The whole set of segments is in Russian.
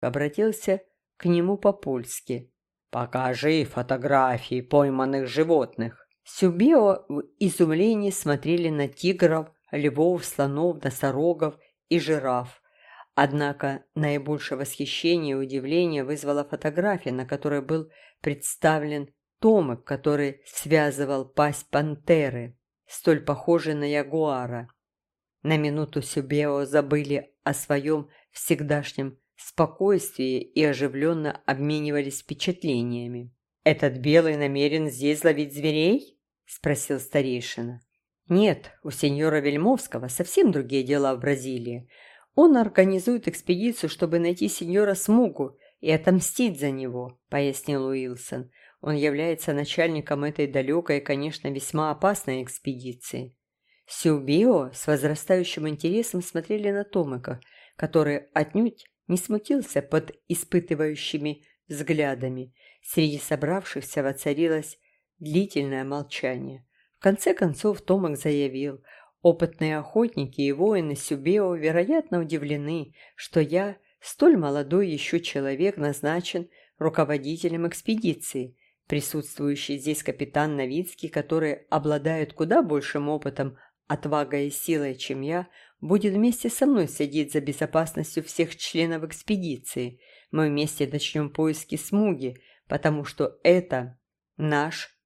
обратился к нему по-польски. «Покажи фотографии пойманных животных». Сюбео в изумлении смотрели на тигров, львов, слонов, носорогов и жираф. Однако наибольшее восхищение и удивление вызвала фотография, на которой был представлен томик, который связывал пасть пантеры, столь похожей на ягуара. На минуту Сюбео забыли о своем всегдашнем спокойствии и оживленно обменивались впечатлениями. «Этот белый намерен здесь ловить зверей?» – спросил старейшина. «Нет, у сеньора Вельмовского совсем другие дела в Бразилии. Он организует экспедицию, чтобы найти сеньора Смугу и отомстить за него», – пояснил Уилсон. «Он является начальником этой далекой и, конечно, весьма опасной экспедиции». Сюбио с возрастающим интересом смотрели на Томыка, который отнюдь не смутился под испытывающими взглядами. Среди собравшихся воцарилось длительное молчание. В конце концов Томак заявил, опытные охотники и воины Сюбео, вероятно, удивлены, что я, столь молодой еще человек, назначен руководителем экспедиции. Присутствующий здесь капитан Новицкий, который обладает куда большим опытом, отвагой и силой, чем я, будет вместе со мной следить за безопасностью всех членов экспедиции. Мы вместе начнем поиски Смуги, потому что это наш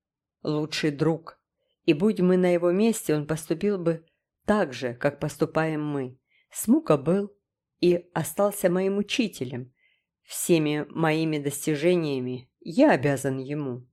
лучший друг. И будь мы на его месте, он поступил бы так же, как поступаем мы. Смука был и остался моим учителем. Всеми моими достижениями я обязан ему.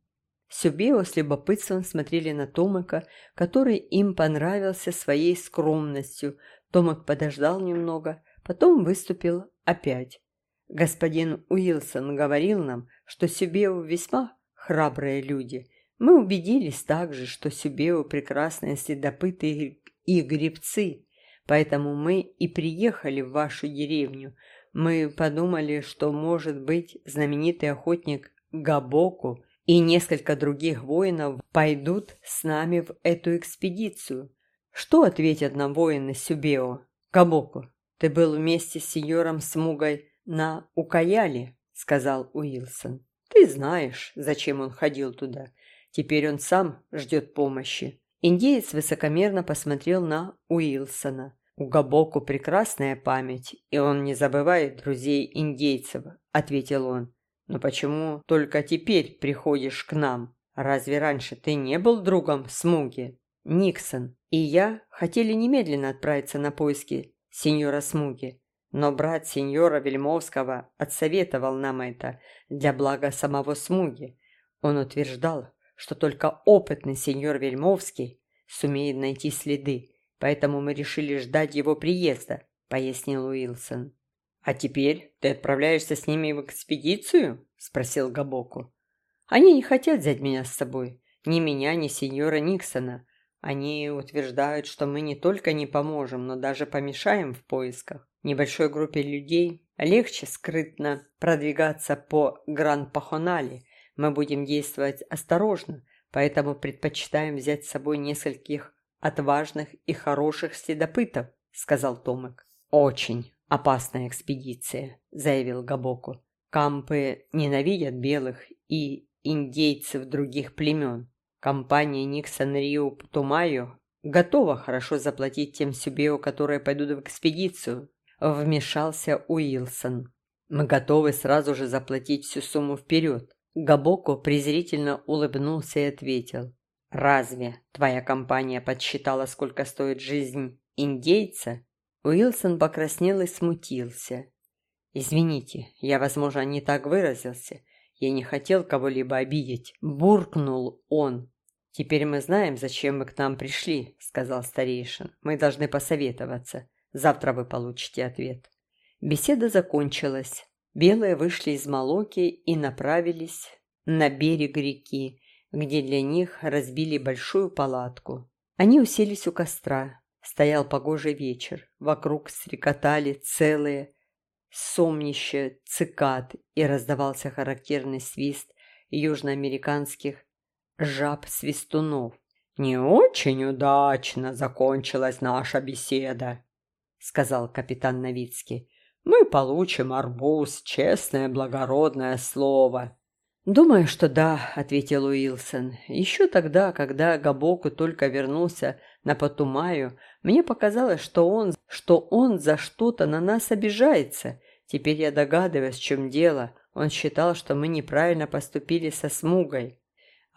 Сюбео с любопытством смотрели на Томака, который им понравился своей скромностью, Томак подождал немного, потом выступил опять. Господин Уилсон говорил нам, что Сюбеу весьма храбрые люди. Мы убедились также, что Сюбеу прекрасные следопыты и гребцы, поэтому мы и приехали в вашу деревню. Мы подумали, что, может быть, знаменитый охотник Габоку и несколько других воинов пойдут с нами в эту экспедицию. Что ответят нам воины Сюбео? Кабоку, ты был вместе с сеньором Смугой на Укаяле, сказал Уилсон. Ты знаешь, зачем он ходил туда. Теперь он сам ждет помощи. Индеец высокомерно посмотрел на Уилсона. У Габоку прекрасная память, и он не забывает друзей индейцев, ответил он. Но почему только теперь приходишь к нам? Разве раньше ты не был другом Смуги? Никсон и я хотели немедленно отправиться на поиски сеньора Смуги, но брат сеньора Вельмовского отсоветовал нам это для блага самого Смуги. Он утверждал, что только опытный сеньор Вельмовский сумеет найти следы, поэтому мы решили ждать его приезда, пояснил Уилсон. «А теперь ты отправляешься с ними в экспедицию?» – спросил Габоку. «Они не хотят взять меня с собой, ни меня, ни сеньора Никсона. Они утверждают, что мы не только не поможем, но даже помешаем в поисках. Небольшой группе людей легче скрытно продвигаться по Гран-Пахонали. Мы будем действовать осторожно, поэтому предпочитаем взять с собой нескольких отважных и хороших следопытов», — сказал Томик. «Очень опасная экспедиция», — заявил Габоку. «Кампы ненавидят белых и индейцев других племен. Компания Никсон Рио Тумайо готова хорошо заплатить тем Сюбео, которые пойдут в экспедицию. Вмешался Уилсон. Мы готовы сразу же заплатить всю сумму вперед. Габоко презрительно улыбнулся и ответил. «Разве твоя компания подсчитала, сколько стоит жизнь индейца?» Уилсон покраснел и смутился. «Извините, я, возможно, не так выразился. Я не хотел кого-либо обидеть. Буркнул он. «Теперь мы знаем, зачем вы к нам пришли», — сказал старейшин. «Мы должны посоветоваться. Завтра вы получите ответ». Беседа закончилась. Белые вышли из Молоки и направились на берег реки, где для них разбили большую палатку. Они уселись у костра. Стоял погожий вечер. Вокруг стрекотали целые сомнище цикад и раздавался характерный свист южноамериканских жаб-свистунов. «Не очень удачно закончилась наша беседа», — сказал капитан Новицкий. мы получим арбуз, честное благородное слово». «Думаю, что да», — ответил Уилсон. «Еще тогда, когда Габоку только вернулся на Патумаю, мне показалось, что он, что он за что-то на нас обижается. Теперь я догадываюсь, в чем дело. Он считал, что мы неправильно поступили со Смугой».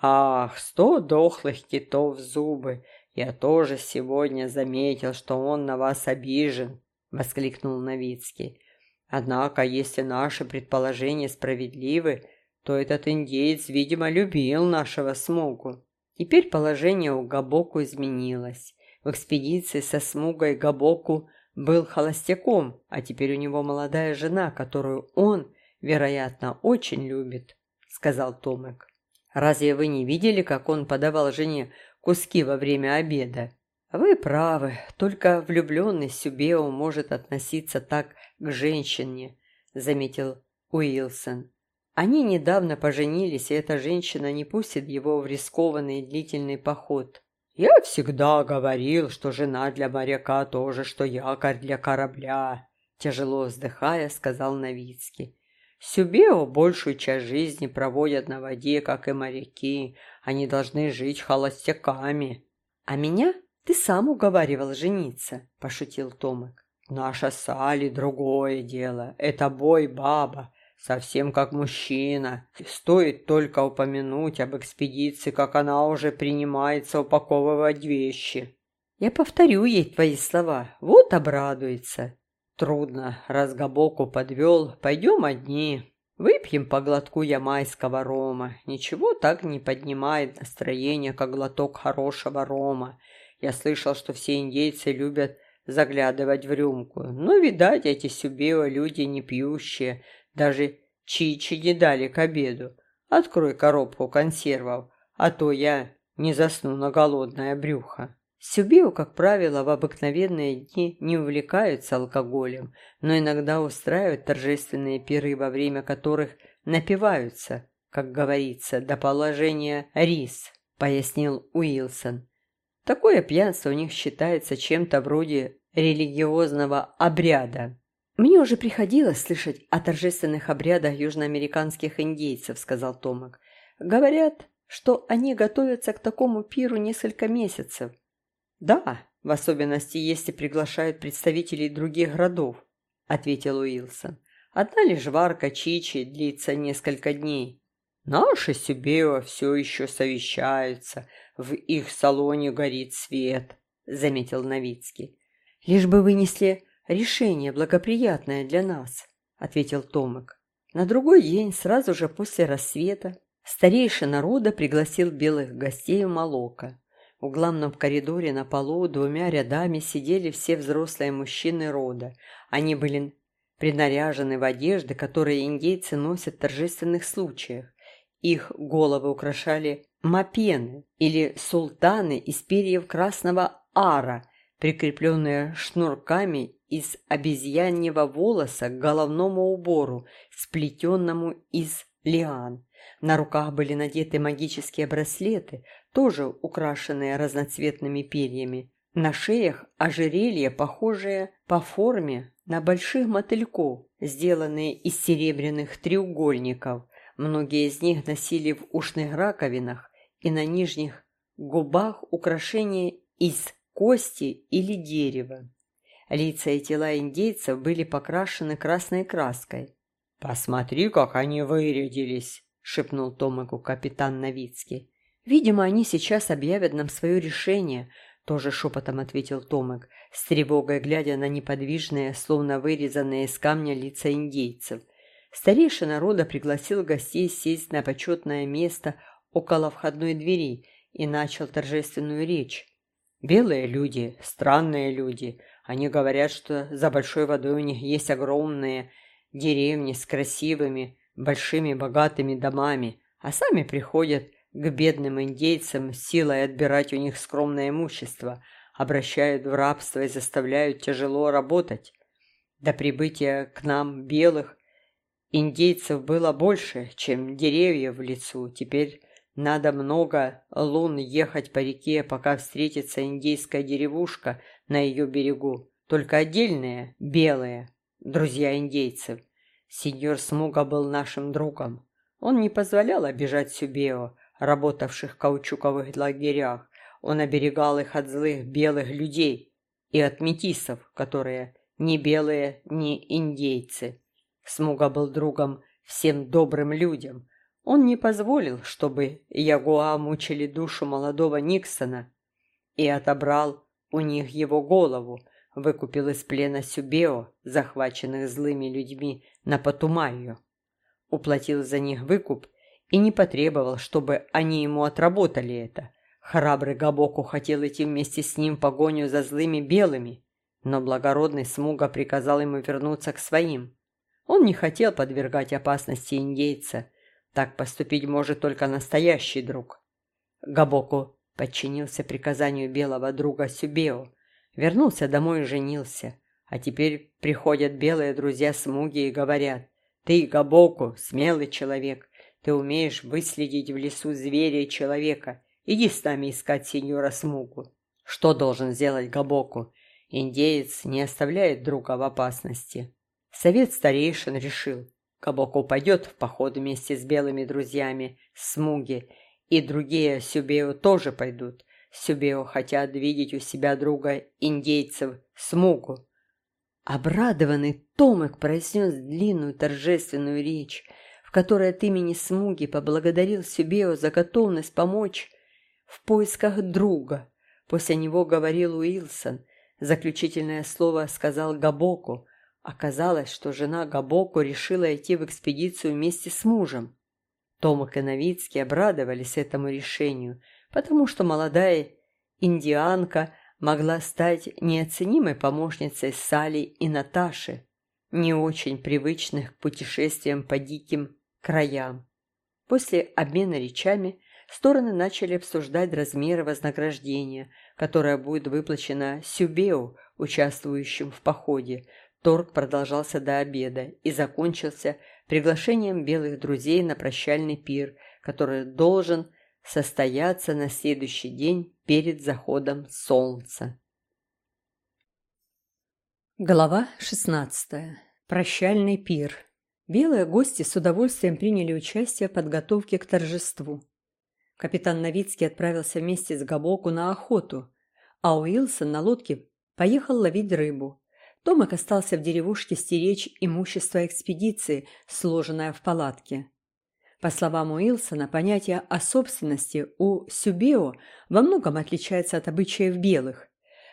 «Ах, сто дохлых китов зубы! Я тоже сегодня заметил, что он на вас обижен», — воскликнул Новицкий. «Однако, если наши предположения справедливы, то этот индеец, видимо, любил нашего Смугу. Теперь положение у Габоку изменилось. В экспедиции со Смугой Габоку был холостяком, а теперь у него молодая жена, которую он, вероятно, очень любит», — сказал Томек. «Разве вы не видели, как он подавал жене куски во время обеда?» «Вы правы, только влюбленный Сюбео может относиться так к женщине», — заметил Уилсон. Они недавно поженились, и эта женщина не пустит его в рискованный длительный поход. «Я всегда говорил, что жена для моряка тоже, что якорь для корабля», тяжело вздыхая, сказал Новицкий. Сюбео большую часть жизни проводят на воде, как и моряки. Они должны жить холостяками. А меня ты сам уговаривал жениться, пошутил Томик. Наша Сали другое дело. Это бой баба совсем как мужчина. Стоит только упомянуть об экспедиции, как она уже принимается упаковывать вещи. Я повторю ей твои слова, вот обрадуется. Трудно, раз Габоку подвел, пойдем одни. Выпьем по глотку ямайского рома. Ничего так не поднимает настроение, как глоток хорошего рома. Я слышал, что все индейцы любят заглядывать в рюмку. Но, видать, эти сюбео люди не пьющие, даже чичи не дали к обеду. Открой коробку консервов, а то я не засну на голодное брюхо. Сюбео, как правило, в обыкновенные дни не увлекаются алкоголем, но иногда устраивают торжественные пиры, во время которых напиваются, как говорится, до положения рис, пояснил Уилсон. Такое пьянство у них считается чем-то вроде религиозного обряда. «Мне уже приходилось слышать о торжественных обрядах южноамериканских индейцев», — сказал Томак. «Говорят, что они готовятся к такому пиру несколько месяцев». «Да, в особенности, если приглашают представителей других городов», — ответил Уилсон. «Одна лишь варка Чичи длится несколько дней». «Наши Сибео все еще совещаются. В их салоне горит свет», — заметил Новицкий. «Лишь бы вынесли решение благоприятное для нас», — ответил Томик. На другой день, сразу же после рассвета, старейший народа пригласил белых гостей в Молоко. В главном коридоре на полу двумя рядами сидели все взрослые мужчины рода. Они были принаряжены в одежды, которые индейцы носят в торжественных случаях. Их головы украшали мапены или султаны из перьев красного ара, прикрепленные шнурками из обезьяньего волоса к головному убору, сплетенному из лиан. На руках были надеты магические браслеты, тоже украшенные разноцветными перьями. На шеях ожерелья, похожие по форме на больших мотыльков, сделанные из серебряных треугольников. Многие из них носили в ушных раковинах и на нижних губах украшения из кости или дерева. Лица и тела индейцев были покрашены красной краской. «Посмотри, как они вырядились!» — шепнул Томику капитан Новицкий. «Видимо, они сейчас объявят нам свое решение», — тоже шепотом ответил Томик, с тревогой глядя на неподвижные, словно вырезанные из камня лица индейцев. Старейшина рода пригласил гостей сесть на почетное место около входной двери и начал торжественную речь. «Белые люди, странные люди, они говорят, что за большой водой у них есть огромные деревни с красивыми, большими богатыми домами, а сами приходят к бедным индейцам силой отбирать у них скромное имущество, обращают в рабство и заставляют тяжело работать. До прибытия к нам белых индейцев было больше, чем деревьев в лицу. Теперь надо много лун ехать по реке, пока встретится индейская деревушка на ее берегу. Только отдельные, белые, друзья индейцев. Сеньор Смуга был нашим другом. Он не позволял обижать Сюбео, работавших в каучуковых лагерях. Он оберегал их от злых белых людей и от метисов, которые ни белые, ни индейцы. Смуга был другом всем добрым людям. Он не позволил, чтобы Ягуа мучили душу молодого Никсона и отобрал у них его голову, выкупил из плена Сюбео, захваченных злыми людьми на Патумаю. Уплатил за них выкуп и не потребовал, чтобы они ему отработали это. Храбрый Габоку хотел идти вместе с ним в погоню за злыми белыми, но благородный Смуга приказал ему вернуться к своим. Он не хотел подвергать опасности индейца. Так поступить может только настоящий друг. Габоку подчинился приказанию белого друга Сюбео, вернулся домой и женился. А теперь приходят белые друзья Смуги и говорят, «Ты, Габоку, смелый человек, ты умеешь выследить в лесу зверя и человека. Иди с нами искать сеньора Смугу». Что должен сделать Габоку? Индеец не оставляет друга в опасности. Совет старейшин решил, Габоку пойдет в поход вместе с белыми друзьями Смуги, и другие Сюбео тоже пойдут. Сюбео хотят видеть у себя друга индейцев Смугу. Обрадованный Томик произнес длинную торжественную речь – которой от имени Смуги поблагодарил Сюбео за готовность помочь в поисках друга. После него говорил Уилсон. Заключительное слово сказал Габоку. Оказалось, что жена Габоку решила идти в экспедицию вместе с мужем. Томак и Новицкий обрадовались этому решению, потому что молодая индианка могла стать неоценимой помощницей Сали и Наташи, не очень привычных к путешествиям по диким краям. После обмена речами стороны начали обсуждать размеры вознаграждения, которое будет выплачено Сюбеу, участвующим в походе. Торг продолжался до обеда и закончился приглашением белых друзей на прощальный пир, который должен состояться на следующий день перед заходом солнца. Глава 16. Прощальный пир. Белые гости с удовольствием приняли участие в подготовке к торжеству. Капитан Новицкий отправился вместе с Габоку на охоту, а Уилсон на лодке поехал ловить рыбу. Томик остался в деревушке стеречь имущество экспедиции, сложенное в палатке. По словам Уилсона, понятие о собственности у Сюбео во многом отличается от обычаев белых.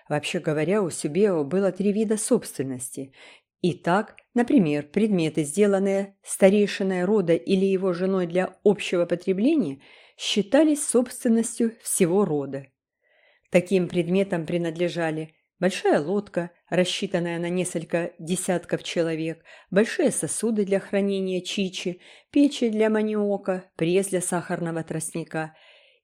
Вообще говоря, у Сюбео было три вида собственности, Итак, например, предметы, сделанные старейшиной рода или его женой для общего потребления, считались собственностью всего рода. Таким предметам принадлежали большая лодка, рассчитанная на несколько десятков человек, большие сосуды для хранения чичи, печи для маниока, пресс для сахарного тростника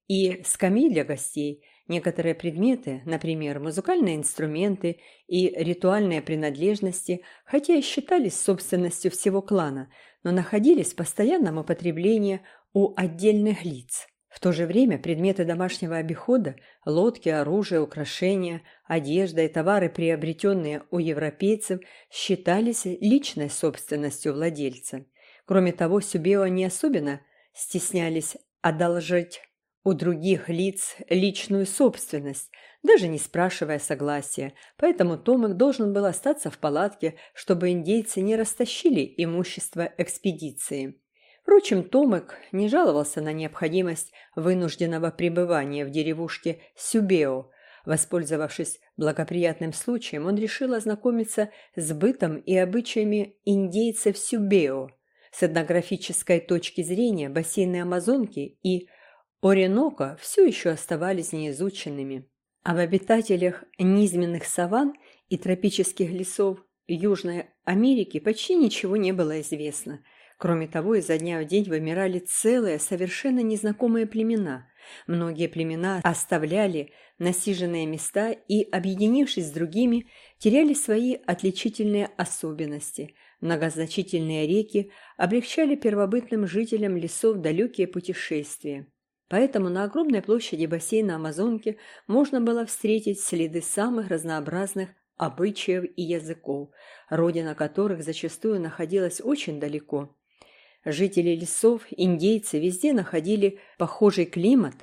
и скамьи для гостей – Некоторые предметы, например, музыкальные инструменты и ритуальные принадлежности, хотя и считались собственностью всего клана, но находились в постоянном употреблении у отдельных лиц. В то же время предметы домашнего обихода, лодки, оружие, украшения, одежда и товары, приобретенные у европейцев, считались личной собственностью владельца. Кроме того, Сюбео не особенно стеснялись одолжить у других лиц личную собственность, даже не спрашивая согласия, поэтому Томик должен был остаться в палатке, чтобы индейцы не растащили имущество экспедиции. Впрочем, Томик не жаловался на необходимость вынужденного пребывания в деревушке Сюбео. Воспользовавшись благоприятным случаем, он решил ознакомиться с бытом и обычаями индейцев Сюбео. С этнографической точки зрения бассейны Амазонки и Оренока все еще оставались неизученными. Об обитателях низменных саван и тропических лесов Южной Америки почти ничего не было известно. Кроме того, изо дня в день вымирали целые, совершенно незнакомые племена. Многие племена оставляли насиженные места и, объединившись с другими, теряли свои отличительные особенности. Многозначительные реки облегчали первобытным жителям лесов далекие путешествия. Поэтому на огромной площади бассейна Амазонки можно было встретить следы самых разнообразных обычаев и языков, родина которых зачастую находилась очень далеко. Жители лесов, индейцы везде находили похожий климат,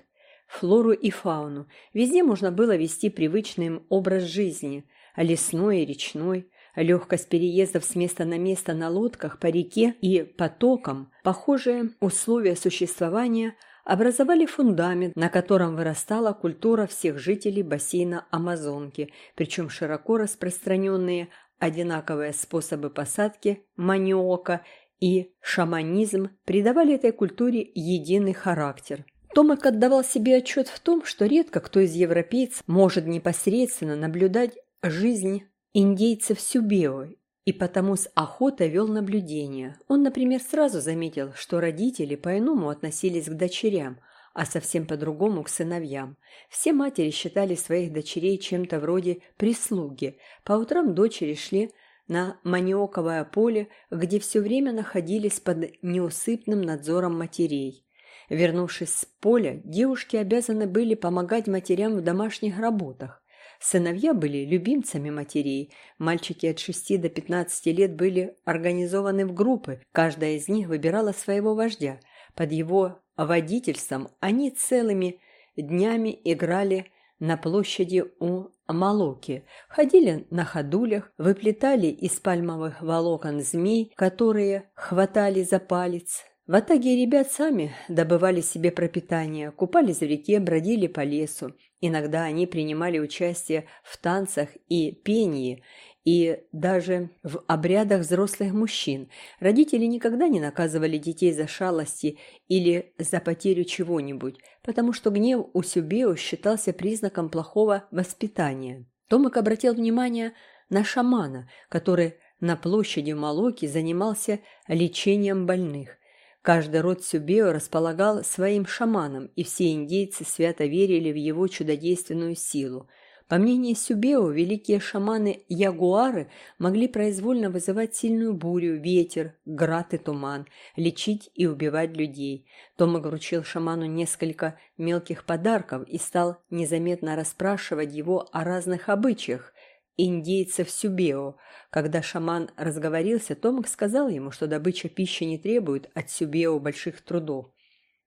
флору и фауну. Везде можно было вести привычный им образ жизни, лесной и речной, легкость переездов с места на место на лодках по реке и потокам, похожие условия существования образовали фундамент, на котором вырастала культура всех жителей бассейна Амазонки, причем широко распространенные одинаковые способы посадки маниока и шаманизм придавали этой культуре единый характер. Томик отдавал себе отчет в том, что редко кто из европейцев может непосредственно наблюдать жизнь индейцев Сюбео и потому с охотой вел наблюдение. Он, например, сразу заметил, что родители по-иному относились к дочерям, а совсем по-другому к сыновьям. Все матери считали своих дочерей чем-то вроде прислуги. По утрам дочери шли на маниоковое поле, где все время находились под неусыпным надзором матерей. Вернувшись с поля, девушки обязаны были помогать матерям в домашних работах. Сыновья были любимцами матерей. Мальчики от 6 до 15 лет были организованы в группы. Каждая из них выбирала своего вождя. Под его водительством они целыми днями играли на площади у Малоки, ходили на ходулях, выплетали из пальмовых волокон змей, которые хватали за палец, в Атаге ребят сами добывали себе пропитание, купались в реке, бродили по лесу. Иногда они принимали участие в танцах и пении, и даже в обрядах взрослых мужчин. Родители никогда не наказывали детей за шалости или за потерю чего-нибудь, потому что гнев у Сюбео считался признаком плохого воспитания. Томик обратил внимание на шамана, который на площади Малоки занимался лечением больных. Каждый род Сюбео располагал своим шаманом, и все индейцы свято верили в его чудодейственную силу. По мнению Сюбео, великие шаманы-ягуары могли произвольно вызывать сильную бурю, ветер, град и туман, лечить и убивать людей. Томаг вручил шаману несколько мелких подарков и стал незаметно расспрашивать его о разных обычаях, индейцев Сюбео. Когда шаман разговорился, Томик сказал ему, что добыча пищи не требует от Сюбео больших трудов.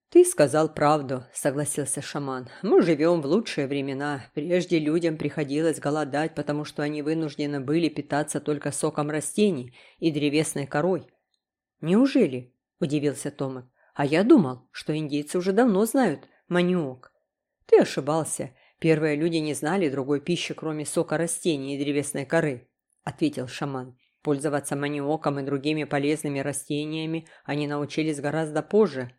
«Ты сказал правду», — согласился шаман. «Мы живем в лучшие времена. Прежде людям приходилось голодать, потому что они вынуждены были питаться только соком растений и древесной корой». «Неужели?» — удивился Томик. «А я думал, что индейцы уже давно знают маниок». «Ты ошибался. Первые люди не знали другой пищи, кроме сока растений и древесной коры, ответил шаман. Пользоваться маниоком и другими полезными растениями они научились гораздо позже.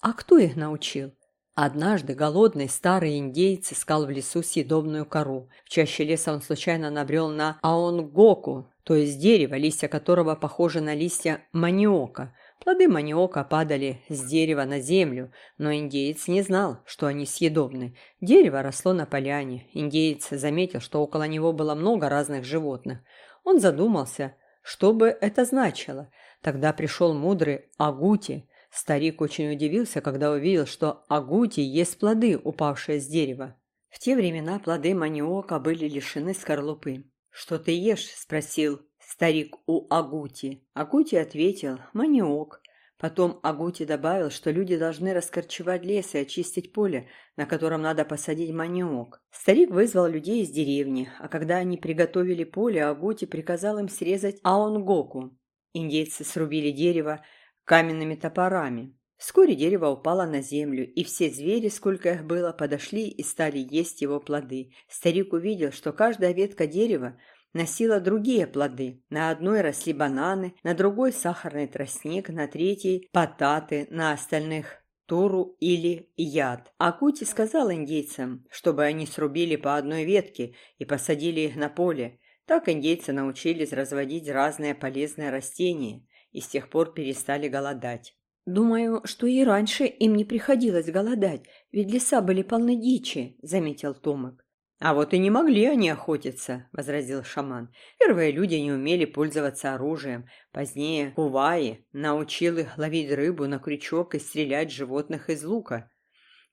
А кто их научил? Однажды голодный старый индейец искал в лесу съедобную кору. В чаще леса он случайно набрел на аонгоку, то есть дерево, листья которого похожи на листья маниока. Плоды маниока падали с дерева на землю, но индеец не знал, что они съедобны. Дерево росло на поляне. Индеец заметил, что около него было много разных животных. Он задумался, что бы это значило. Тогда пришел мудрый Агути. Старик очень удивился, когда увидел, что Агути есть плоды, упавшие с дерева. В те времена плоды маниока были лишены скорлупы. «Что ты ешь?» – спросил старик у Агути. Агути ответил «Маниок». Потом Агути добавил, что люди должны раскорчевать лес и очистить поле, на котором надо посадить маниок. Старик вызвал людей из деревни, а когда они приготовили поле, Агути приказал им срезать аонгоку. Индейцы срубили дерево каменными топорами. Вскоре дерево упало на землю, и все звери, сколько их было, подошли и стали есть его плоды. Старик увидел, что каждая ветка дерева носила другие плоды. На одной росли бананы, на другой сахарный тростник, на третьей – потаты, на остальных – туру или яд. Акути сказал индейцам, чтобы они срубили по одной ветке и посадили их на поле. Так индейцы научились разводить разные полезные растения и с тех пор перестали голодать. «Думаю, что и раньше им не приходилось голодать, ведь леса были полны дичи», – заметил Томик. «А вот и не могли они охотиться», — возразил шаман. «Первые люди не умели пользоваться оружием. Позднее Куваи научил их ловить рыбу на крючок и стрелять животных из лука.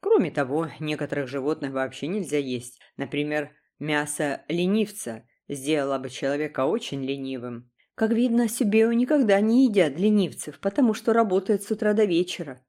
Кроме того, некоторых животных вообще нельзя есть. Например, мясо ленивца. сделала бы человека очень ленивым. Как видно, Сюбео никогда не едят ленивцев, потому что работают с утра до вечера,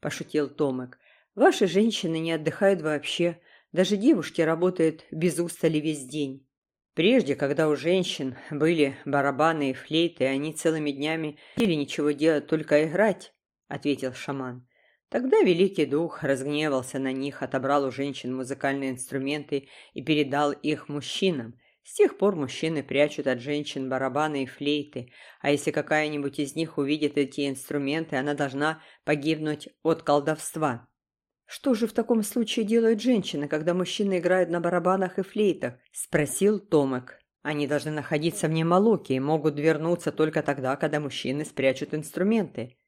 пошутил Томек. Ваши женщины не отдыхают вообще, даже девушки работают без устали весь день. Прежде, когда у женщин были барабаны и флейты, они целыми днями или ничего делать, только играть, ответил шаман. Тогда Великий Дух разгневался на них, отобрал у женщин музыкальные инструменты и передал их мужчинам. С тех пор мужчины прячут от женщин барабаны и флейты, а если какая-нибудь из них увидит эти инструменты, она должна погибнуть от колдовства. «Что же в таком случае делают женщины, когда мужчины играют на барабанах и флейтах?» – спросил Томек. «Они должны находиться вне Малоки и могут вернуться только тогда, когда мужчины спрячут инструменты».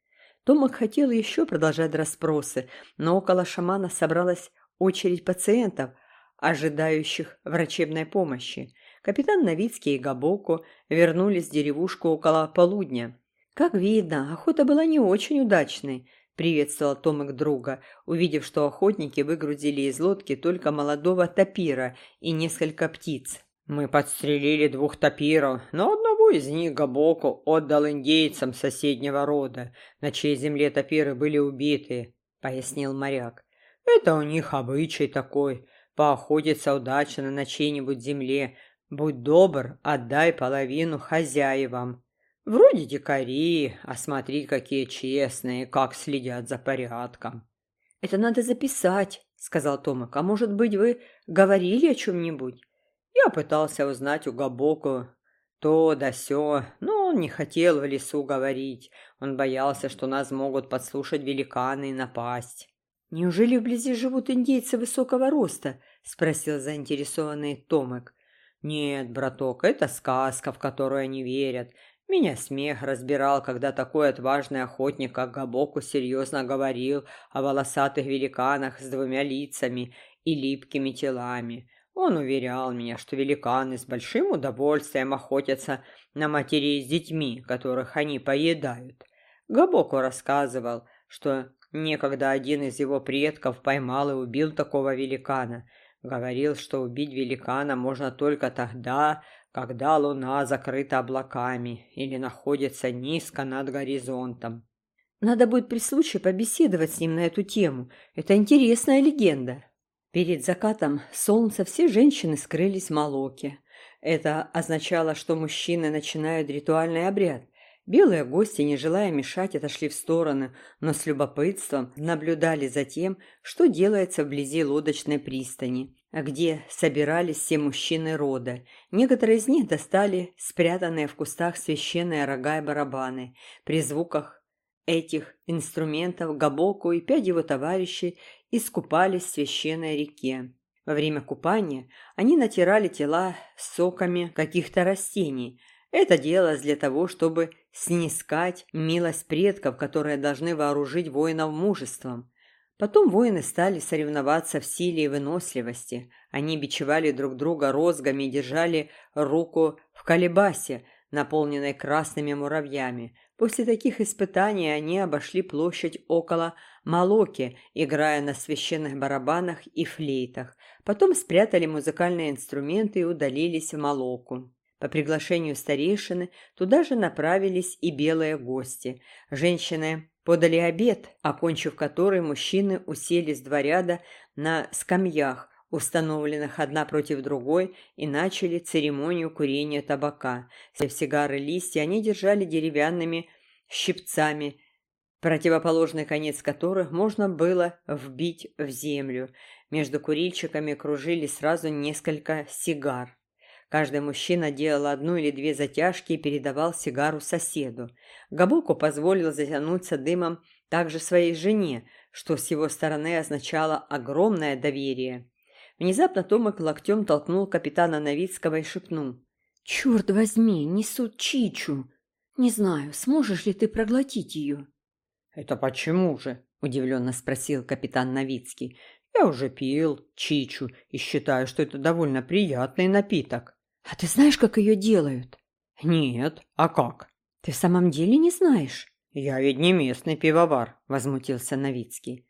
Томек хотел еще продолжать расспросы, но около шамана собралась очередь пациентов, ожидающих врачебной помощи. Капитан Новицкий и Габоку вернулись в деревушку около полудня. Как видно, охота была не очень удачной, приветствовал Томик друга, увидев, что охотники выгрузили из лодки только молодого тапира и несколько птиц. «Мы подстрелили двух тапиров, но одного из них Габоку отдал индейцам соседнего рода, на чьей земле тапиры были убиты», — пояснил моряк. «Это у них обычай такой, поохотиться удачно на чьей-нибудь земле. Будь добр, отдай половину хозяевам». Вроде дикари, а смотри, какие честные, как следят за порядком. Это надо записать, сказал Томик. А может быть, вы говорили о чем-нибудь? Я пытался узнать у Габоку то да сё, но он не хотел в лесу говорить. Он боялся, что нас могут подслушать великаны и напасть. «Неужели вблизи живут индейцы высокого роста?» – спросил заинтересованный Томик. «Нет, браток, это сказка, в которую они верят. Меня смех разбирал, когда такой отважный охотник, как Габоку, серьезно говорил о волосатых великанах с двумя лицами и липкими телами. Он уверял меня, что великаны с большим удовольствием охотятся на матерей с детьми, которых они поедают. Габоку рассказывал, что некогда один из его предков поймал и убил такого великана. Говорил, что убить великана можно только тогда, когда луна закрыта облаками или находится низко над горизонтом. Надо будет при случае побеседовать с ним на эту тему. Это интересная легенда. Перед закатом солнца все женщины скрылись в Молоке. Это означало, что мужчины начинают ритуальный обряд. Белые гости, не желая мешать, отошли в стороны, но с любопытством наблюдали за тем, что делается вблизи лодочной пристани где собирались все мужчины рода. Некоторые из них достали спрятанные в кустах священные рога и барабаны. При звуках этих инструментов Габоку и пять его товарищей искупались в священной реке. Во время купания они натирали тела соками каких-то растений. Это делалось для того, чтобы снискать милость предков, которые должны вооружить воинов мужеством. Потом воины стали соревноваться в силе и выносливости. Они бичевали друг друга розгами и держали руку в колебасе, наполненной красными муравьями. После таких испытаний они обошли площадь около Малоки, играя на священных барабанах и флейтах. Потом спрятали музыкальные инструменты и удалились в Малоку. По приглашению старейшины туда же направились и белые гости. Женщины Подали обед, окончив который, мужчины уселись два ряда на скамьях, установленных одна против другой, и начали церемонию курения табака. Все сигары листья они держали деревянными щипцами, противоположный конец которых можно было вбить в землю. Между курильщиками кружили сразу несколько сигар. Каждый мужчина делал одну или две затяжки и передавал сигару соседу. Габоку позволил затянуться дымом также своей жене, что с его стороны означало огромное доверие. Внезапно Томик локтем толкнул капитана Новицкого и шепнул. «Черт возьми, несут Чичу! Не знаю, сможешь ли ты проглотить ее?» «Это почему же?» – удивленно спросил капитан Новицкий. «Я уже пил Чичу и считаю, что это довольно приятный напиток». «А ты знаешь, как ее делают?» «Нет. А как?» «Ты в самом деле не знаешь?» «Я ведь не местный пивовар», — возмутился Новицкий.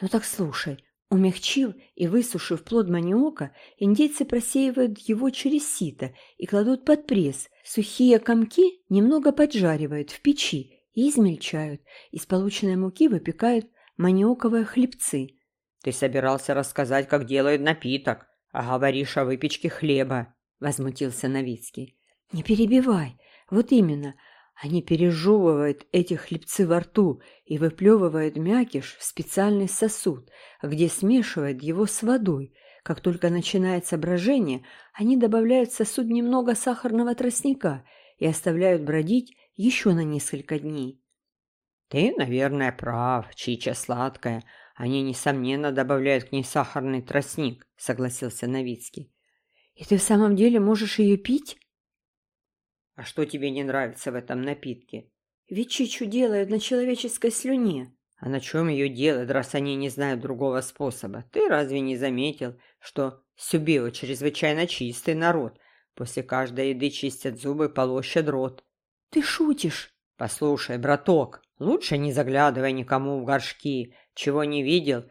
«Ну так слушай, Умягчив и высушив плод маниока, индейцы просеивают его через сито и кладут под пресс. Сухие комки немного поджаривают в печи и измельчают. Из полученной муки выпекают маниоковые хлебцы. «Ты собирался рассказать, как делают напиток, а говоришь о выпечке хлеба», — возмутился Новицкий. «Не перебивай. Вот именно. Они пережевывают эти хлебцы во рту и выплевывают мякиш в специальный сосуд, где смешивают его с водой. Как только начинается брожение, они добавляют в сосуд немного сахарного тростника и оставляют бродить еще на несколько дней. «Ты, наверное, прав, чича сладкая. Они, несомненно, добавляют к ней сахарный тростник», — согласился Новицкий. «И ты в самом деле можешь ее пить?» А что тебе не нравится в этом напитке? Ведь чичу делают на человеческой слюне. А на чем ее делают, раз они не знают другого способа? Ты разве не заметил, что Сюбио чрезвычайно чистый народ? После каждой еды чистят зубы, полощат рот. Ты шутишь? Послушай, браток, лучше не заглядывай никому в горшки. Чего не видел,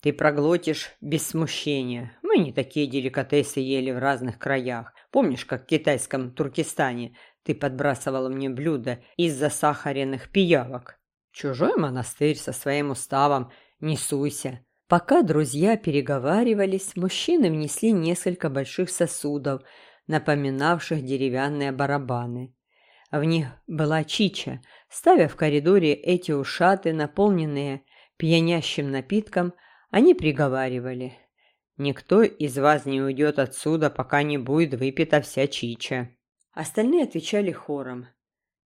ты проглотишь без смущения. Мы не такие деликатесы ели в разных краях. Помнишь, как в китайском Туркестане ты подбрасывала мне блюда из засахаренных пиявок? Чужой монастырь со своим уставом, не суйся. Пока друзья переговаривались, мужчины внесли несколько больших сосудов, напоминавших деревянные барабаны. В них была чича. Ставя в коридоре эти ушаты, наполненные пьянящим напитком, они приговаривали – Никто из вас не уйдет отсюда, пока не будет выпита вся чича». Остальные отвечали хором.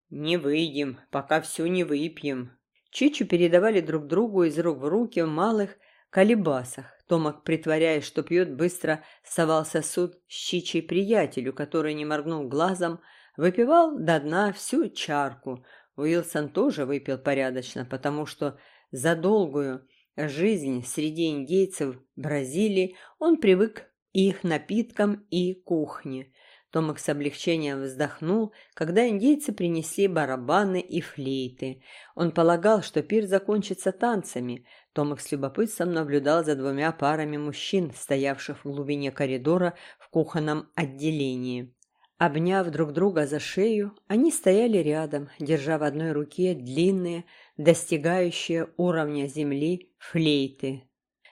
«Не выйдем, пока всю не выпьем». Чичу передавали друг другу из рук в руки в малых колебасах. Томак, притворяясь, что пьет, быстро совал сосуд с чичей приятелю, который, не моргнул глазом, выпивал до дна всю чарку. Уилсон тоже выпил порядочно, потому что за долгую жизнь среди индейцев Бразилии, он привык к их напиткам и кухне. Томик с облегчением вздохнул, когда индейцы принесли барабаны и флейты. Он полагал, что пир закончится танцами. Томик с любопытством наблюдал за двумя парами мужчин, стоявших в глубине коридора в кухонном отделении. Обняв друг друга за шею, они стояли рядом, держа в одной руке длинные, достигающие уровня земли, флейты.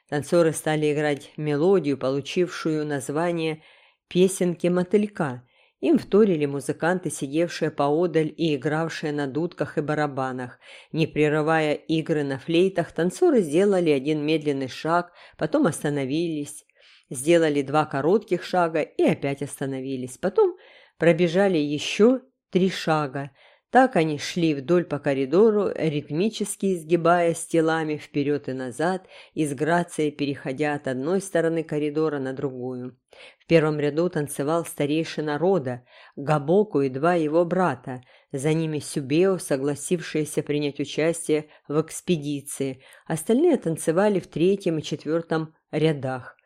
Танцоры стали играть мелодию, получившую название «Песенки мотылька». Им вторили музыканты, сидевшие поодаль и игравшие на дудках и барабанах. Не прерывая игры на флейтах, танцоры сделали один медленный шаг, потом остановились, сделали два коротких шага и опять остановились. Потом пробежали еще три шага. Так они шли вдоль по коридору, ритмически изгибаясь телами вперед и назад и с грацией переходя от одной стороны коридора на другую. В первом ряду танцевал старейшина рода, Габоку и два его брата, за ними Сюбео, согласившиеся принять участие в экспедиции, остальные танцевали в третьем и четвертом рядах.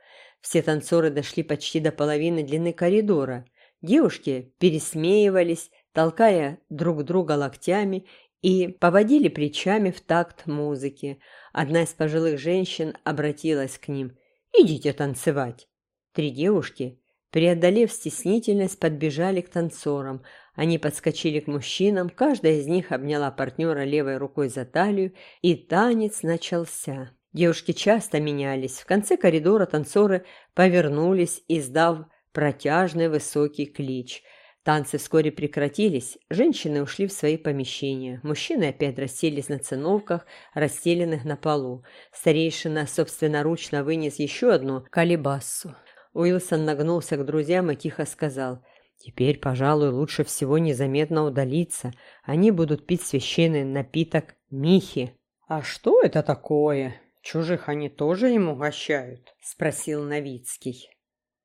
Все танцоры дошли почти до половины длины коридора. Девушки пересмеивались, толкая друг друга локтями и поводили плечами в такт музыки. Одна из пожилых женщин обратилась к ним. «Идите танцевать!» Три девушки, преодолев стеснительность, подбежали к танцорам. Они подскочили к мужчинам, каждая из них обняла партнера левой рукой за талию, и танец начался. Девушки часто менялись. В конце коридора танцоры повернулись, издав протяжный высокий клич. Танцы вскоре прекратились, женщины ушли в свои помещения, мужчины опять расселись на циновках, расстеленных на полу. Старейшина собственноручно вынес еще одну калибассу. Уилсон нагнулся к друзьям и тихо сказал «Теперь, пожалуй, лучше всего незаметно удалиться. Они будут пить священный напиток Михи». «А что это такое? Чужих они тоже им угощают?» – спросил Новицкий.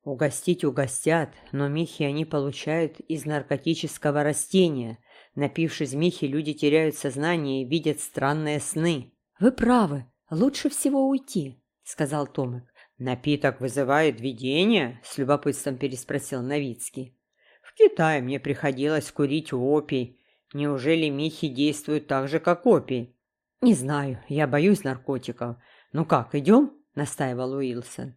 Угостить угостят, но михи они получают из наркотического растения. Напившись михи, люди теряют сознание и видят странные сны. «Вы правы, лучше всего уйти», — сказал Томик. «Напиток вызывает видение?» — с любопытством переспросил Новицкий. «В Китае мне приходилось курить опий. Неужели михи действуют так же, как опий?» «Не знаю, я боюсь наркотиков. Ну как, идем?» – настаивал Уилсон.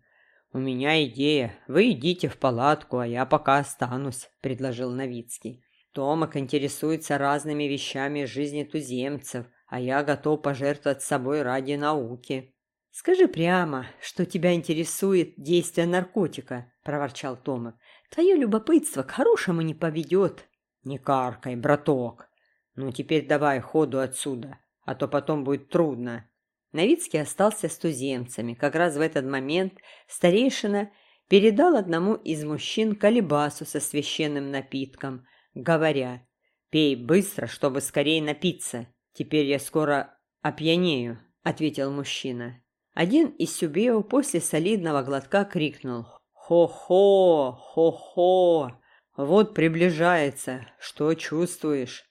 «У меня идея. Вы идите в палатку, а я пока останусь», – предложил Новицкий. «Томак интересуется разными вещами жизни туземцев, а я готов пожертвовать собой ради науки». «Скажи прямо, что тебя интересует действие наркотика», – проворчал Томак. «Твое любопытство к хорошему не поведет». «Не каркай, браток. Ну теперь давай ходу отсюда, а то потом будет трудно». Новицкий остался с туземцами. Как раз в этот момент старейшина передал одному из мужчин колебасу со священным напитком, говоря, «Пей быстро, чтобы скорее напиться. Теперь я скоро опьянею», — ответил мужчина. Один из сюбео после солидного глотка крикнул, «Хо-хо! Хо-хо! Вот приближается. Что чувствуешь?»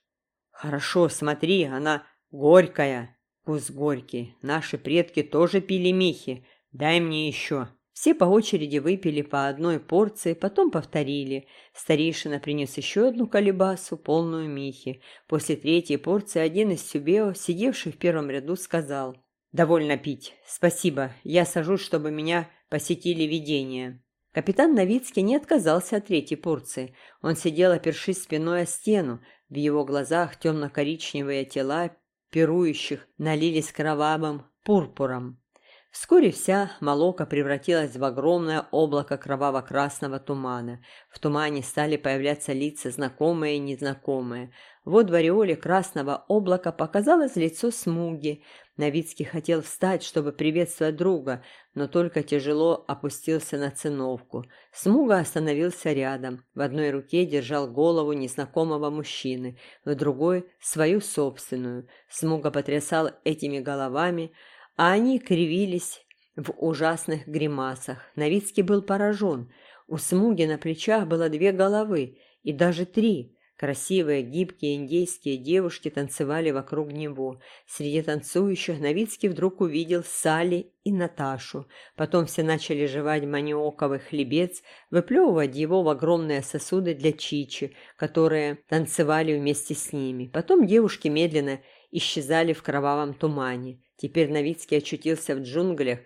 «Хорошо, смотри, она горькая!» Вкус горький. Наши предки тоже пили михи. Дай мне еще. Все по очереди выпили по одной порции, потом повторили. Старейшина принес еще одну колебасу, полную михи. После третьей порции один из сюбео, сидевший в первом ряду, сказал. «Довольно пить. Спасибо. Я сажусь, чтобы меня посетили видения». Капитан Новицкий не отказался от третьей порции. Он сидел, опершись спиной о стену. В его глазах темно-коричневые тела пирующих налились кровавым пурпуром. Вскоре вся молока превратилась в огромное облако кроваво-красного тумана. В тумане стали появляться лица, знакомые и незнакомые. Вот в ореоле красного облака показалось лицо Смуги. Новицкий хотел встать, чтобы приветствовать друга, но только тяжело опустился на циновку. Смуга остановился рядом. В одной руке держал голову незнакомого мужчины, в другой – свою собственную. Смуга потрясал этими головами, а они кривились в ужасных гримасах. Новицкий был поражен. У Смуги на плечах было две головы, и даже три. Красивые, гибкие индейские девушки танцевали вокруг него. Среди танцующих Новицкий вдруг увидел Сали и Наташу. Потом все начали жевать маниоковый хлебец, выплевывать его в огромные сосуды для чичи, которые танцевали вместе с ними. Потом девушки медленно исчезали в кровавом тумане. Теперь Новицкий очутился в джунглях,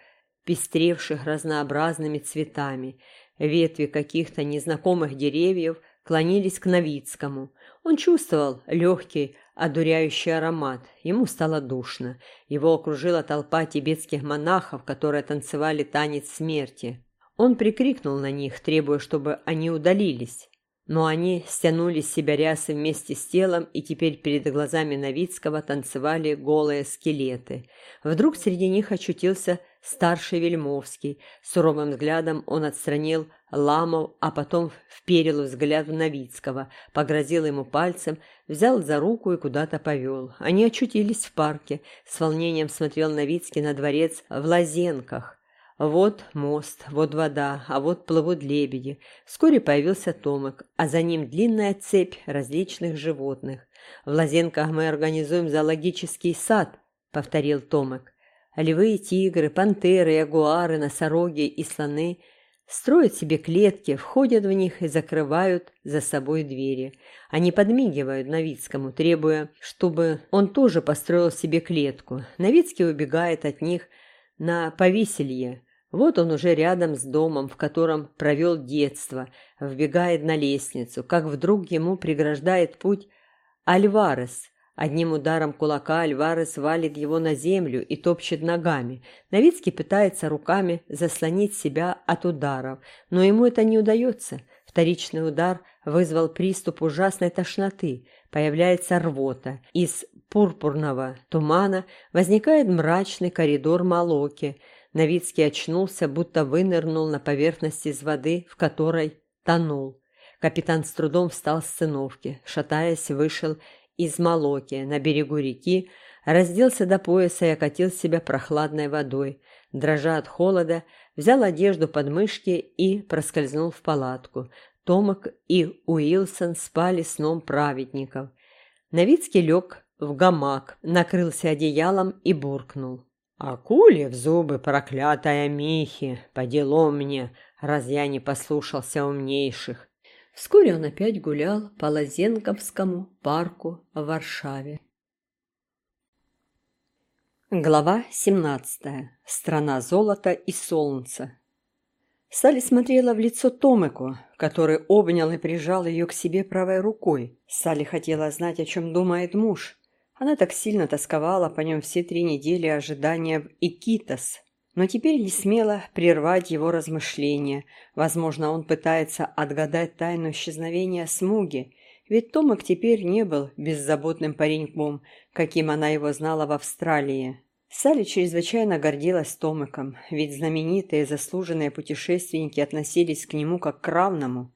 пестревших разнообразными цветами. Ветви каких-то незнакомых деревьев клонились к Новицкому. Он чувствовал легкий, одуряющий аромат. Ему стало душно. Его окружила толпа тибетских монахов, которые танцевали танец смерти. Он прикрикнул на них, требуя, чтобы они удалились но они стянули с себя рясы вместе с телом, и теперь перед глазами Новицкого танцевали голые скелеты. Вдруг среди них очутился старший Вельмовский. Суровым взглядом он отстранил Ламов, а потом вперил взгляд в Новицкого, погрозил ему пальцем, взял за руку и куда-то повел. Они очутились в парке. С волнением смотрел Новицкий на дворец в Лазенках. Вот мост, вот вода, а вот плывут лебеди. Вскоре появился Томик, а за ним длинная цепь различных животных. В Лазенках мы организуем зоологический сад, повторил Томик. Львы, тигры, пантеры, ягуары, носороги и слоны строят себе клетки, входят в них и закрывают за собой двери. Они подмигивают Новицкому, требуя, чтобы он тоже построил себе клетку. Новицкий убегает от них на повеселье, вот он уже рядом с домом, в котором провел детство, вбегает на лестницу, как вдруг ему преграждает путь Альварес. Одним ударом кулака Альварес валит его на землю и топчет ногами. Новицкий пытается руками заслонить себя от ударов, но ему это не удается. Вторичный удар вызвал приступ ужасной тошноты. Появляется рвота. Из пурпурного тумана возникает мрачный коридор Молоки – Новицкий очнулся, будто вынырнул на поверхность из воды, в которой тонул. Капитан с трудом встал с циновки, шатаясь, вышел из Молоки на берегу реки, разделся до пояса и окатил себя прохладной водой. Дрожа от холода, взял одежду под мышки и проскользнул в палатку. Томок и Уилсон спали сном праведников. Новицкий лег в гамак, накрылся одеялом и буркнул. Акули в зубы, проклятая Михи, по делу мне, раз я не послушался умнейших. Вскоре он опять гулял по Лазенковскому парку в Варшаве. Глава 17. Страна золота и солнца. Салли смотрела в лицо Томику, который обнял и прижал ее к себе правой рукой. Салли хотела знать, о чем думает муж. Она так сильно тосковала по нем все три недели ожидания в Икитос, но теперь не смела прервать его размышления. Возможно, он пытается отгадать тайну исчезновения Смуги, ведь Томик теперь не был беззаботным пареньком, каким она его знала в Австралии. Салли чрезвычайно гордилась Томиком, ведь знаменитые заслуженные путешественники относились к нему как к равному.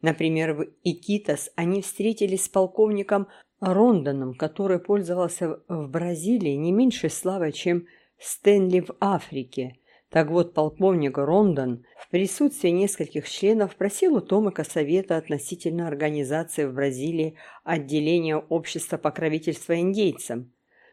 Например, в Икитос они встретились с полковником Рондоном, который пользовался в Бразилии не меньшей славой, чем Стэнли в Африке – так вот, полковник Рондон в присутствии нескольких членов просил у Томика совета относительно организации в Бразилии отделения общества покровительства индейцам.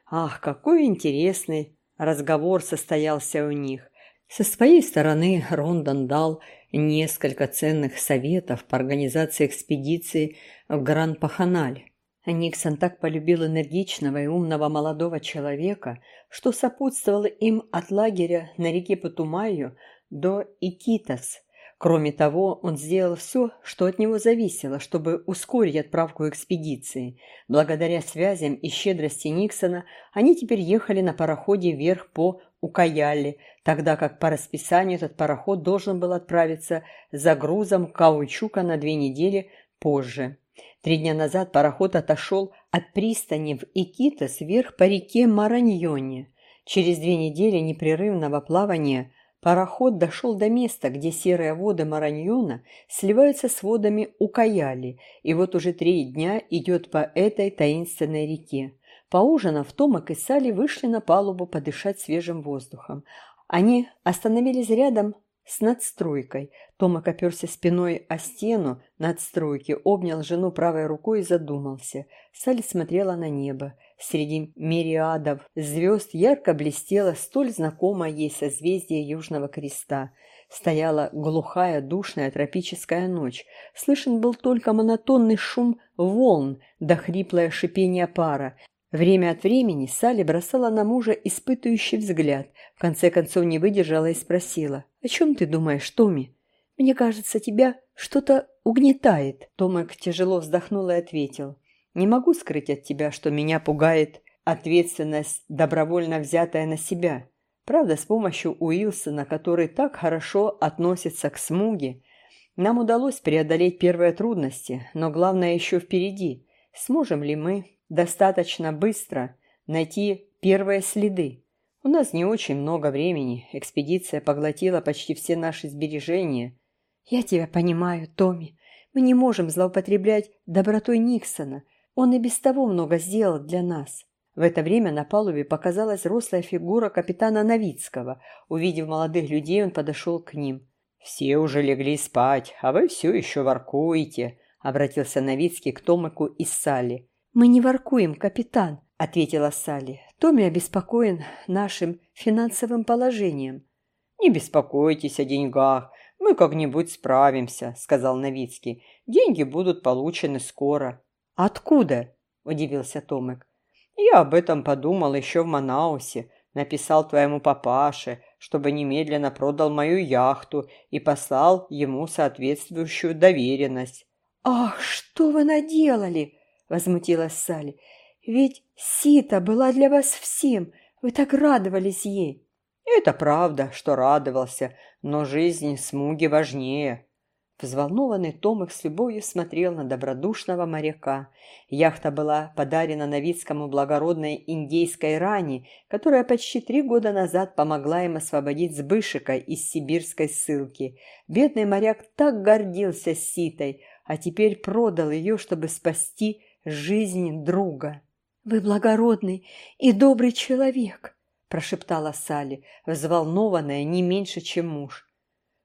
Ах, какой интересный разговор состоялся у них. Со своей стороны Рондон дал несколько ценных советов по организации экспедиции в Гран-Паханаль. Никсон так полюбил энергичного и умного молодого человека, что сопутствовал им от лагеря на реке Патумаю до Икитас. Кроме того, он сделал все, что от него зависело, чтобы ускорить отправку экспедиции. Благодаря связям и щедрости Никсона они теперь ехали на пароходе вверх по Укаялли, тогда как по расписанию этот пароход должен был отправиться за грузом каучука на две недели позже. Три дня назад пароход отошел от пристани в Икитос вверх по реке Мараньоне. Через две недели непрерывного плавания пароход дошел до места, где серые воды Мараньона сливаются с водами Укаяли, и вот уже три дня идет по этой таинственной реке. Поужинав, Томак и Салли вышли на палубу подышать свежим воздухом. Они остановились рядом с надстройкой. Томак оперся спиной о стену надстройки, обнял жену правой рукой и задумался. Салли смотрела на небо. Среди мириадов звезд ярко блестело столь знакомое ей созвездие Южного Креста. Стояла глухая, душная тропическая ночь. Слышен был только монотонный шум волн да хриплое шипение пара. Время от времени Салли бросала на мужа испытывающий взгляд, в конце концов не выдержала и спросила, «О чем ты думаешь, Томми? Мне кажется, тебя что-то угнетает». Томик тяжело вздохнул и ответил, «Не могу скрыть от тебя, что меня пугает ответственность, добровольно взятая на себя. Правда, с помощью Уилсона, который так хорошо относится к смуге, нам удалось преодолеть первые трудности, но главное еще впереди. Сможем ли мы достаточно быстро найти первые следы. У нас не очень много времени, экспедиция поглотила почти все наши сбережения. Я тебя понимаю, Томми. Мы не можем злоупотреблять добротой Никсона. Он и без того много сделал для нас. В это время на палубе показалась рослая фигура капитана Новицкого. Увидев молодых людей, он подошел к ним. «Все уже легли спать, а вы все еще воркуете», — обратился Новицкий к Томику и Салли. «Мы не воркуем, капитан», — ответила Салли. «Томми обеспокоен нашим финансовым положением». «Не беспокойтесь о деньгах, мы как-нибудь справимся», — сказал Новицкий. «Деньги будут получены скоро». «Откуда?» — удивился Томик. «Я об этом подумал еще в Манаусе. Написал твоему папаше, чтобы немедленно продал мою яхту и послал ему соответствующую доверенность». «Ах, что вы наделали!» Возмутилась Салли. «Ведь Сита была для вас всем, вы так радовались ей». «Это правда, что радовался, но жизнь Смуги важнее». Взволнованный Томик с любовью смотрел на добродушного моряка. Яхта была подарена Новицкому благородной индейской ране, которая почти три года назад помогла им освободить Сбышика из сибирской ссылки. Бедный моряк так гордился Ситой, а теперь продал ее, чтобы спасти жизнь друга. «Вы благородный и добрый человек», – прошептала Салли, взволнованная не меньше, чем муж.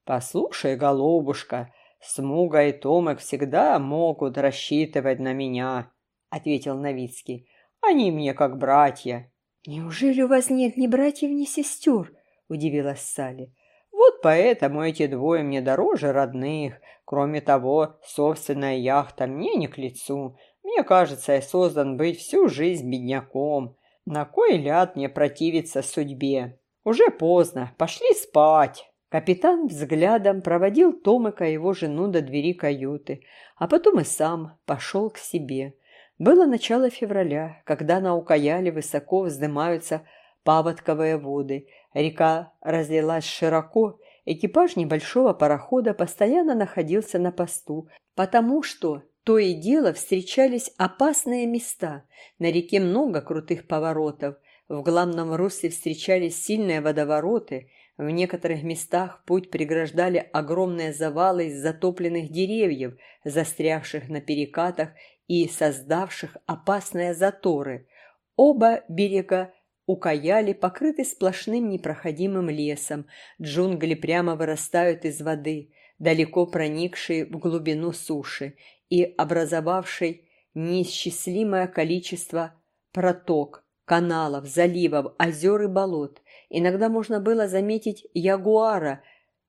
«Послушай, голубушка, Смуга и Томик всегда могут рассчитывать на меня», – ответил Новицкий. «Они мне как братья». «Неужели у вас нет ни братьев, ни сестер?» – удивилась Салли. «Вот поэтому эти двое мне дороже родных. Кроме того, собственная яхта мне не к лицу. Мне кажется, я создан быть всю жизнь бедняком. На кой ляд мне противиться судьбе? Уже поздно, пошли спать. Капитан взглядом проводил Томыка и его жену до двери каюты, а потом и сам пошел к себе. Было начало февраля, когда на Укаяле высоко вздымаются паводковые воды. Река разлилась широко, экипаж небольшого парохода постоянно находился на посту, потому что то и дело встречались опасные места. На реке много крутых поворотов, в главном русле встречались сильные водовороты, в некоторых местах путь преграждали огромные завалы из затопленных деревьев, застрявших на перекатах и создавших опасные заторы. Оба берега Укаяли покрыты сплошным непроходимым лесом, джунгли прямо вырастают из воды, далеко проникшие в глубину суши и образовавшей неисчислимое количество проток, каналов, заливов, озер и болот. Иногда можно было заметить ягуара,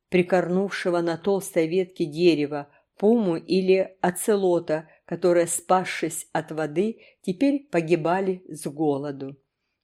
прикорнувшего на толстой ветке дерева, пуму или оцелота, которые, спасшись от воды, теперь погибали с голоду.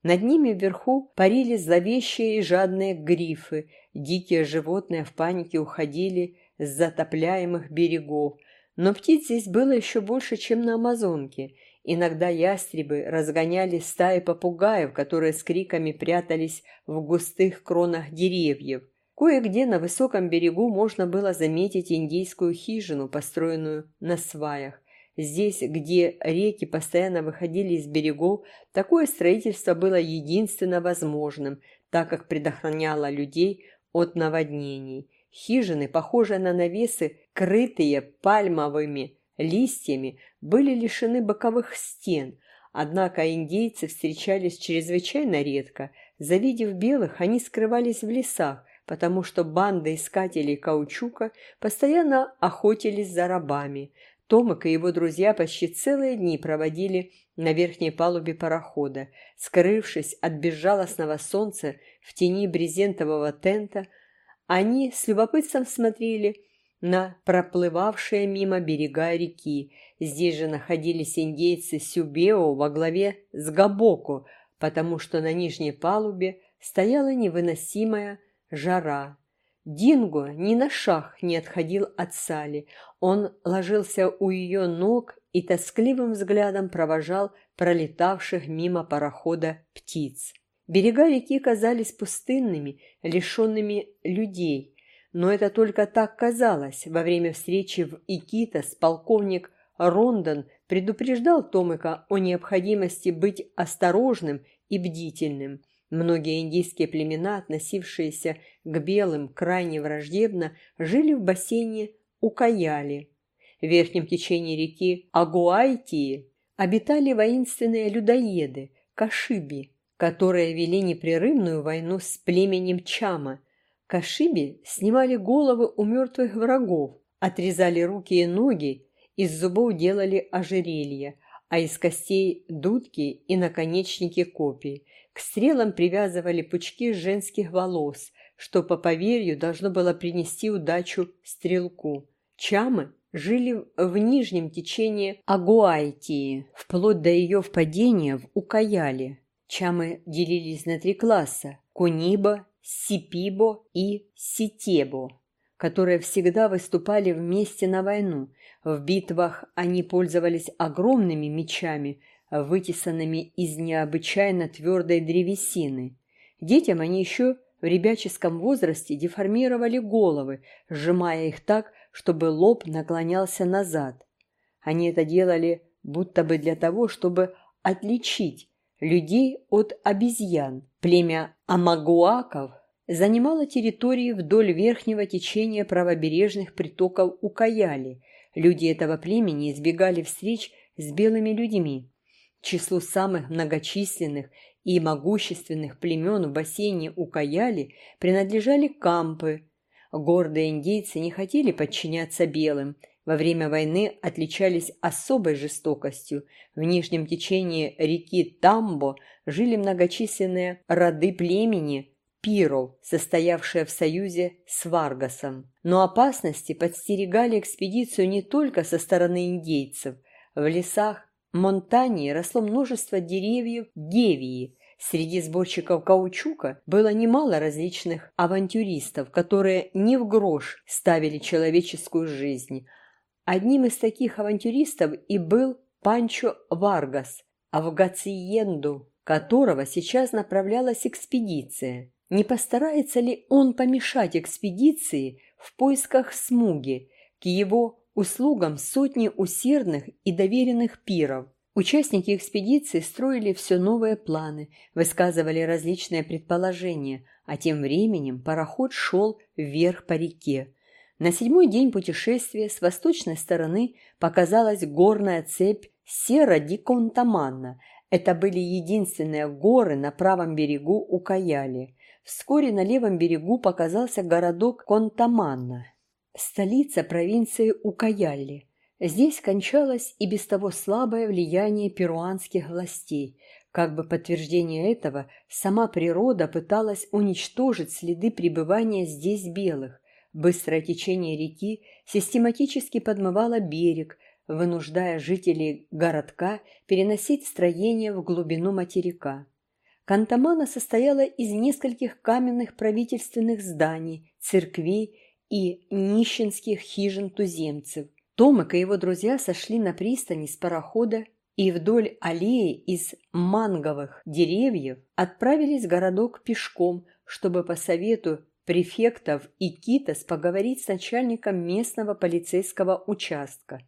Над ними вверху парили зловещие и жадные грифы. Дикие животные в панике уходили с затопляемых берегов. Но птиц здесь было еще больше, чем на Амазонке. Иногда ястребы разгоняли стаи попугаев, которые с криками прятались в густых кронах деревьев. Кое-где на высоком берегу можно было заметить индейскую хижину, построенную на сваях. Здесь, где реки постоянно выходили из берегов, такое строительство было единственно возможным, так как предохраняло людей от наводнений. Хижины, похожие на навесы, крытые пальмовыми листьями, были лишены боковых стен, однако индейцы встречались чрезвычайно редко. Завидев белых, они скрывались в лесах, потому что банды искателей каучука постоянно охотились за рабами – Томик и его друзья почти целые дни проводили на верхней палубе парохода. Скрывшись от безжалостного солнца в тени брезентового тента, они с любопытством смотрели на проплывавшие мимо берега реки. Здесь же находились индейцы Сюбео во главе с Габоку, потому что на нижней палубе стояла невыносимая жара. Динго ни на шаг не отходил от Сали. Он ложился у ее ног и тоскливым взглядом провожал пролетавших мимо парохода птиц. Берега реки казались пустынными, лишенными людей. Но это только так казалось. Во время встречи в Икитос полковник Рондон предупреждал Томика о необходимости быть осторожным и бдительным – Многие индийские племена, относившиеся к белым крайне враждебно, жили в бассейне Укаяли. В верхнем течении реки Агуайтии обитали воинственные людоеды, кашиби, которые вели непрерывную войну с племенем Чама. Кашиби снимали головы у мертвых врагов, отрезали руки и ноги, из зубов делали ожерелья, а из костей – дудки и наконечники копий. К стрелам привязывали пучки женских волос, что, по поверью, должно было принести удачу стрелку. Чамы жили в нижнем течении Агуайтии, вплоть до ее впадения в Укаяле. Чамы делились на три класса – Кунибо, Сипибо и Ситебо, которые всегда выступали вместе на войну. В битвах они пользовались огромными мечами – вытесанными из необычайно твердой древесины. Детям они еще в ребяческом возрасте деформировали головы, сжимая их так, чтобы лоб наклонялся назад. Они это делали будто бы для того, чтобы отличить людей от обезьян. Племя амагуаков занимало территории вдоль верхнего течения правобережных притоков Укаяли. Люди этого племени избегали встреч с белыми людьми числу самых многочисленных и могущественных племен в бассейне Укаяли принадлежали кампы. Гордые индейцы не хотели подчиняться белым, во время войны отличались особой жестокостью. В нижнем течении реки Тамбо жили многочисленные роды племени пиров, состоявшие в союзе с Варгасом. Но опасности подстерегали экспедицию не только со стороны индейцев. В лесах Монтании росло множество деревьев гевии. Среди сборщиков каучука было немало различных авантюристов, которые ни в грош ставили человеческую жизнь. Одним из таких авантюристов и был Панчо Варгас, а в Гациенду которого сейчас направлялась экспедиция. Не постарается ли он помешать экспедиции в поисках смуги к его услугам сотни усердных и доверенных пиров? Участники экспедиции строили все новые планы, высказывали различные предположения, а тем временем пароход шел вверх по реке. На седьмой день путешествия с восточной стороны показалась горная цепь Сера-ди-Контаманна. Это были единственные горы на правом берегу Укаяли. Вскоре на левом берегу показался городок Контаманна, столица провинции Укаялли. Здесь кончалось и без того слабое влияние перуанских властей. Как бы подтверждение этого, сама природа пыталась уничтожить следы пребывания здесь белых. Быстрое течение реки систематически подмывало берег, вынуждая жителей городка переносить строение в глубину материка. Кантамана состояла из нескольких каменных правительственных зданий, церквей и нищенских хижин туземцев. Томик и его друзья сошли на пристани с парохода и вдоль аллеи из манговых деревьев отправились в городок пешком, чтобы по совету префектов и Китас поговорить с начальником местного полицейского участка.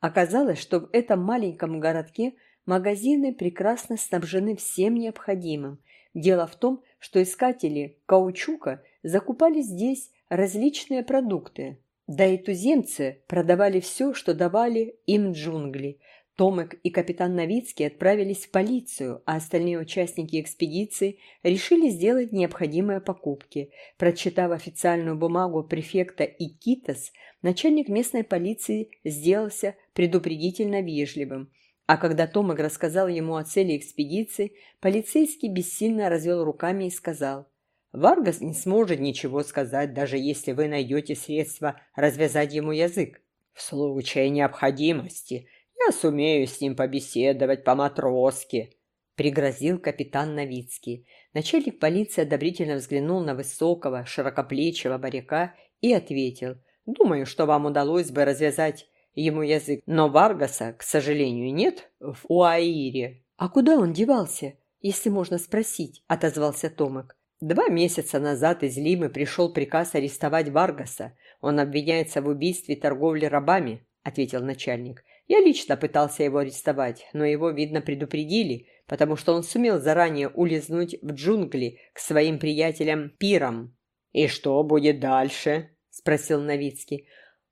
Оказалось, что в этом маленьком городке магазины прекрасно снабжены всем необходимым. Дело в том, что искатели каучука закупали здесь различные продукты, да и туземцы продавали все, что давали им джунгли. Томек и капитан Новицкий отправились в полицию, а остальные участники экспедиции решили сделать необходимые покупки. Прочитав официальную бумагу префекта Икитас, начальник местной полиции сделался предупредительно вежливым. А когда Томек рассказал ему о цели экспедиции, полицейский бессильно развел руками и сказал – Варгас не сможет ничего сказать, даже если вы найдете средства развязать ему язык. В случае необходимости сумею с ним побеседовать по-матросски», — пригрозил капитан Новицкий. Начальник полиции одобрительно взглянул на высокого, широкоплечего баряка и ответил, «Думаю, что вам удалось бы развязать ему язык, но Варгаса, к сожалению, нет в Уаире». «А куда он девался, если можно спросить?» — отозвался Томик. Два месяца назад из Лимы пришел приказ арестовать Варгаса. Он обвиняется в убийстве и торговле рабами, ответил начальник. Я лично пытался его арестовать, но его, видно, предупредили, потому что он сумел заранее улизнуть в джунгли к своим приятелям-пирам. «И что будет дальше?» – спросил Новицкий.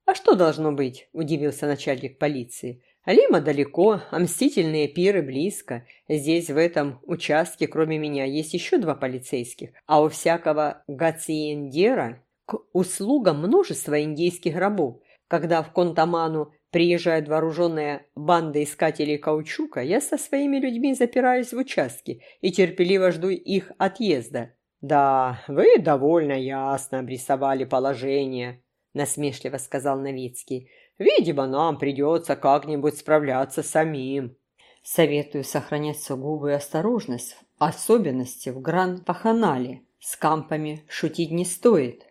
«А что должно быть?» – удивился начальник полиции. Алима далеко, а мстительные пиры близко. Здесь, в этом участке, кроме меня, есть еще два полицейских. А у всякого гациендера к услугам множество индейских рабов. Когда в Контаману приезжает вооруженная банда искателей каучука, я со своими людьми запираюсь в участке и терпеливо жду их отъезда. «Да, вы довольно ясно обрисовали положение», – насмешливо сказал Новицкий. Видимо, нам придется как-нибудь справляться самим. Советую сохранять сугубую осторожность, особенности в Гран-Паханале. С кампами шутить не стоит.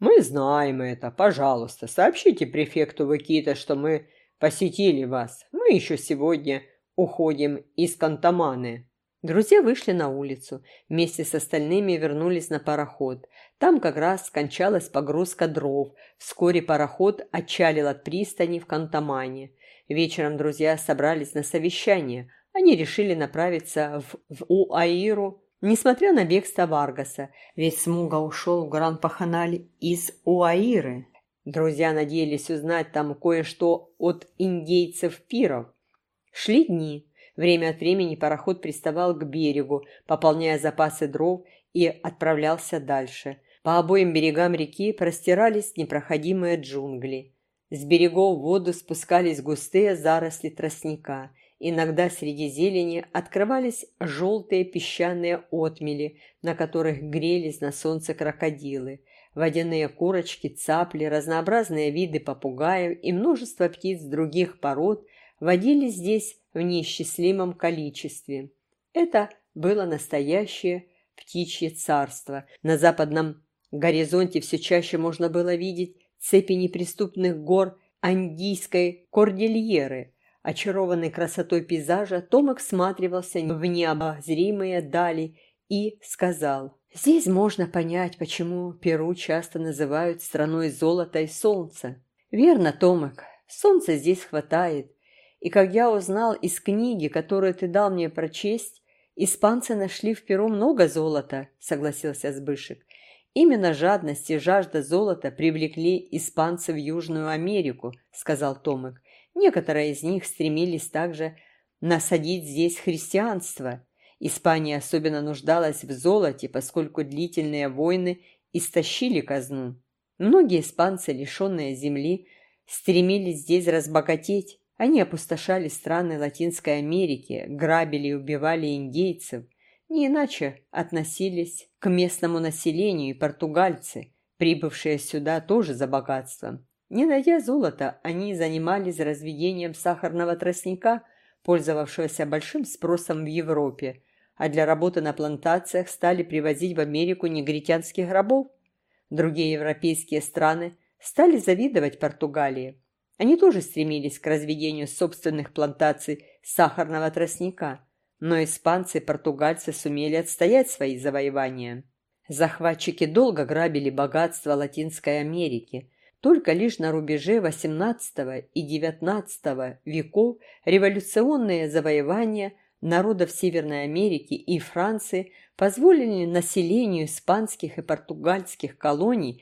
Мы знаем это. Пожалуйста, сообщите префекту Вакита, что мы посетили вас. Мы еще сегодня уходим из Кантаманы. Друзья вышли на улицу, вместе с остальными вернулись на пароход. Там как раз скончалась погрузка дров. Вскоре пароход отчалил от пристани в Кантамане. Вечером друзья собрались на совещание. Они решили направиться в, в Уаиру, несмотря на бегство Варгаса, ведь Смуга ушел в Гран-Паханаль из Уаиры. Друзья надеялись узнать там кое-что от индейцев-пиров. Шли дни. Время от времени пароход приставал к берегу, пополняя запасы дров и отправлялся дальше. По обоим берегам реки простирались непроходимые джунгли. С берегов в воду спускались густые заросли тростника. Иногда среди зелени открывались желтые песчаные отмели, на которых грелись на солнце крокодилы. Водяные курочки, цапли, разнообразные виды попугаев и множество птиц других пород водились здесь в неисчислимом количестве. Это было настоящее птичье царство. На западном горизонте все чаще можно было видеть цепи неприступных гор Андийской кордильеры. Очарованный красотой пейзажа, Томик всматривался в необозримые дали и сказал, «Здесь можно понять, почему Перу часто называют страной золота и солнца». «Верно, Томик, солнца здесь хватает. И как я узнал из книги, которую ты дал мне прочесть, испанцы нашли в Перу много золота», — согласился Сбышек. «Именно жадность и жажда золота привлекли испанцев в Южную Америку», — сказал Томик. Некоторые из них стремились также насадить здесь христианство. Испания особенно нуждалась в золоте, поскольку длительные войны истощили казну. Многие испанцы, лишенные земли, стремились здесь разбогатеть. Они опустошали страны Латинской Америки, грабили и убивали индейцев. Не иначе относились к местному населению и португальцы, прибывшие сюда тоже за богатством. Не найдя золота, они занимались разведением сахарного тростника, пользовавшегося большим спросом в Европе, а для работы на плантациях стали привозить в Америку негритянских рабов. Другие европейские страны стали завидовать Португалии. Они тоже стремились к разведению собственных плантаций сахарного тростника, но испанцы и португальцы сумели отстоять свои завоевания. Захватчики долго грабили богатства Латинской Америки – только лишь на рубеже XVIII и XIX веков революционные завоевания народов Северной Америки и Франции позволили населению испанских и португальских колоний